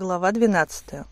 Глава 12.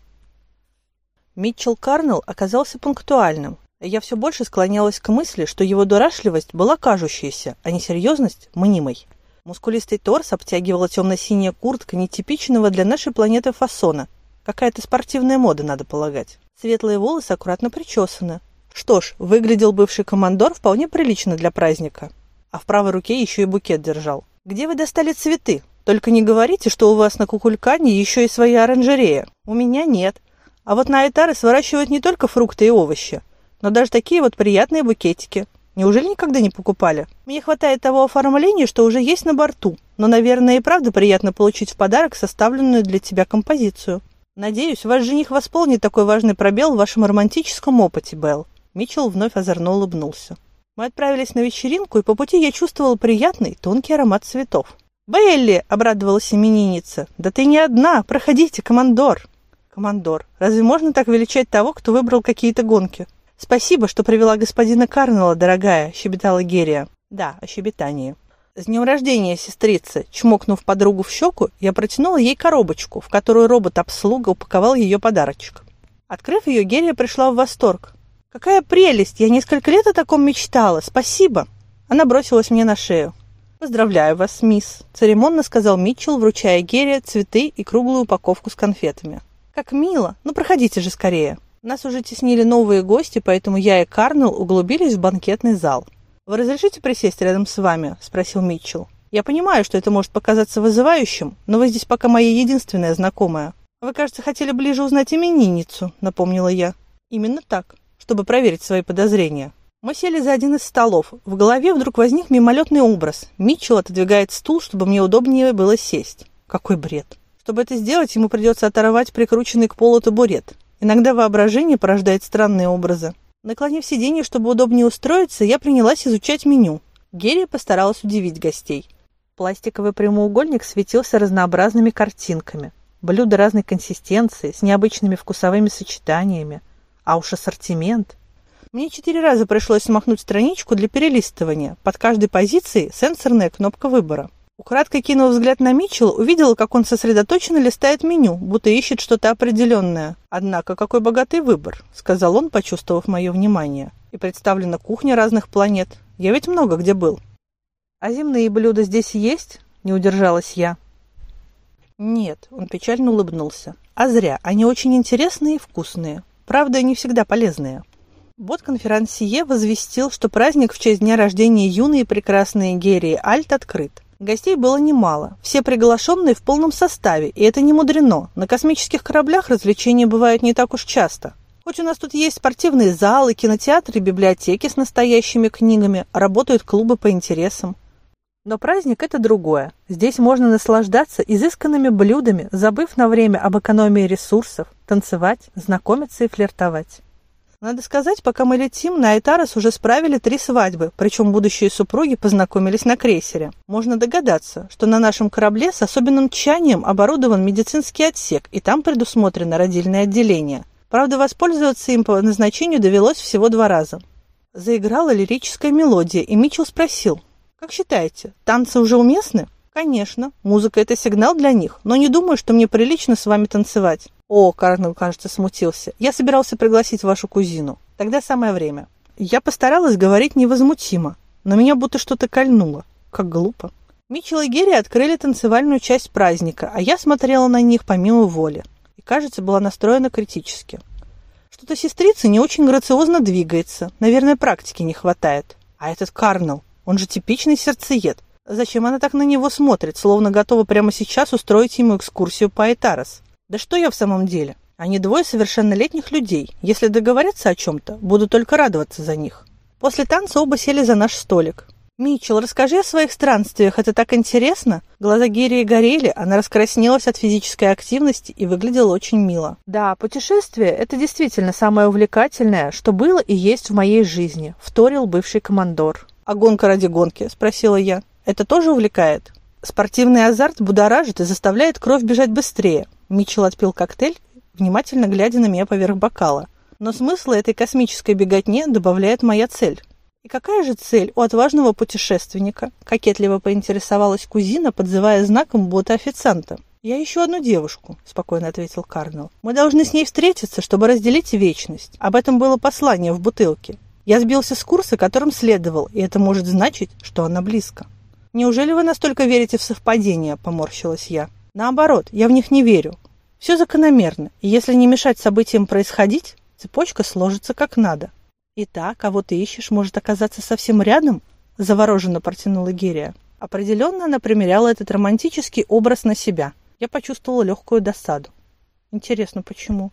Митчелл Карнелл оказался пунктуальным. Я все больше склонялась к мысли, что его дурашливость была кажущейся, а несерьезность – мнимой. Мускулистый торс обтягивала темно-синяя куртка нетипичного для нашей планеты фасона. Какая-то спортивная мода, надо полагать. Светлые волосы аккуратно причесаны. Что ж, выглядел бывший командор вполне прилично для праздника. А в правой руке еще и букет держал. «Где вы достали цветы?» Только не говорите, что у вас на Кукулькане еще и своя оранжерея. У меня нет. А вот на Айтаре сворачивают не только фрукты и овощи, но даже такие вот приятные букетики. Неужели никогда не покупали? Мне хватает того оформления, что уже есть на борту. Но, наверное, и правда приятно получить в подарок составленную для тебя композицию. Надеюсь, ваш жених восполнит такой важный пробел в вашем романтическом опыте, Белл. Митчелл вновь озорно улыбнулся. Мы отправились на вечеринку, и по пути я чувствовал приятный, тонкий аромат цветов. «Белли!» – обрадовалась именинница. «Да ты не одна! Проходите, командор!» «Командор, разве можно так величать того, кто выбрал какие-то гонки?» «Спасибо, что привела господина Карнелла, дорогая!» – щебетала Герия. «Да, о щебетании». «С днем рождения, сестрица!» Чмокнув подругу в щеку, я протянула ей коробочку, в которую робот-обслуга упаковал ее подарочек. Открыв ее, Герия пришла в восторг. «Какая прелесть! Я несколько лет о таком мечтала! Спасибо!» Она бросилась мне на шею. «Поздравляю вас, мисс», – церемонно сказал Митчелл, вручая Герри цветы и круглую упаковку с конфетами. «Как мило! Ну, проходите же скорее!» Нас уже теснили новые гости, поэтому я и Карнелл углубились в банкетный зал. «Вы разрешите присесть рядом с вами?» – спросил Митчелл. «Я понимаю, что это может показаться вызывающим, но вы здесь пока моя единственная знакомая. Вы, кажется, хотели ближе узнать именинницу», – напомнила я. «Именно так, чтобы проверить свои подозрения». Мы сели за один из столов. В голове вдруг возник мимолетный образ. Митчелл отодвигает стул, чтобы мне удобнее было сесть. Какой бред. Чтобы это сделать, ему придется оторвать прикрученный к полу табурет. Иногда воображение порождает странные образы. Наклонив сиденье, чтобы удобнее устроиться, я принялась изучать меню. Герия постаралась удивить гостей. Пластиковый прямоугольник светился разнообразными картинками. Блюда разной консистенции, с необычными вкусовыми сочетаниями. А уж ассортимент. Мне четыре раза пришлось смахнуть страничку для перелистывания. Под каждой позицией сенсорная кнопка выбора. Украдкой кинув взгляд на Митчелла, увидела, как он сосредоточенно листает меню, будто ищет что-то определенное. «Однако, какой богатый выбор», — сказал он, почувствовав мое внимание. «И представлена кухня разных планет. Я ведь много где был». «А земные блюда здесь есть?» — не удержалась я. «Нет», — он печально улыбнулся. «А зря. Они очень интересные и вкусные. Правда, не всегда полезные». Бот-конферансье возвестил, что праздник в честь дня рождения юной и прекрасной Герии Альт открыт. Гостей было немало, все приглашенные в полном составе, и это не мудрено. На космических кораблях развлечения бывают не так уж часто. Хоть у нас тут есть спортивные залы, кинотеатры, библиотеки с настоящими книгами, работают клубы по интересам. Но праздник – это другое. Здесь можно наслаждаться изысканными блюдами, забыв на время об экономии ресурсов, танцевать, знакомиться и флиртовать. Надо сказать, пока мы летим, на Айтарес уже справили три свадьбы, причем будущие супруги познакомились на крейсере. Можно догадаться, что на нашем корабле с особенным тщанием оборудован медицинский отсек, и там предусмотрено родильное отделение. Правда, воспользоваться им по назначению довелось всего два раза. Заиграла лирическая мелодия, и Митчелл спросил, «Как считаете, танцы уже уместны?» «Конечно, музыка – это сигнал для них, но не думаю, что мне прилично с вами танцевать». «О, Карнел, кажется, смутился. Я собирался пригласить вашу кузину. Тогда самое время». Я постаралась говорить невозмутимо, но меня будто что-то кольнуло. Как глупо. Митчелл и Герри открыли танцевальную часть праздника, а я смотрела на них помимо воли. И, кажется, была настроена критически. Что-то сестрица не очень грациозно двигается. Наверное, практики не хватает. А этот Карнел, он же типичный сердцеед. Зачем она так на него смотрит, словно готова прямо сейчас устроить ему экскурсию по Айтарес? Да что я в самом деле? Они двое совершеннолетних людей. Если договорятся о чем-то, буду только радоваться за них. После танца оба сели за наш столик. «Митчелл, расскажи о своих странствиях, это так интересно!» Глаза Герии горели, она раскраснелась от физической активности и выглядела очень мило. «Да, путешествие – это действительно самое увлекательное, что было и есть в моей жизни», – вторил бывший командор. «А гонка ради гонки?» – спросила я. «Это тоже увлекает?» Спортивный азарт будоражит и заставляет кровь бежать быстрее. Митчелл отпил коктейль, внимательно глядя на меня поверх бокала. Но смысла этой космической беготне добавляет моя цель. И какая же цель у отважного путешественника? Кокетливо поинтересовалась кузина, подзывая знаком бота-официанта. «Я ищу одну девушку», – спокойно ответил Карнелл. «Мы должны с ней встретиться, чтобы разделить вечность. Об этом было послание в бутылке. Я сбился с курса, которым следовал, и это может значить, что она близко». «Неужели вы настолько верите в совпадения?» – поморщилась я. «Наоборот, я в них не верю. Все закономерно, и если не мешать событиям происходить, цепочка сложится как надо». «И та, кого ты ищешь, может оказаться совсем рядом?» – завороженно протянула Герия. Определенно она примеряла этот романтический образ на себя – я почувствовала легкую досаду. Интересно, почему?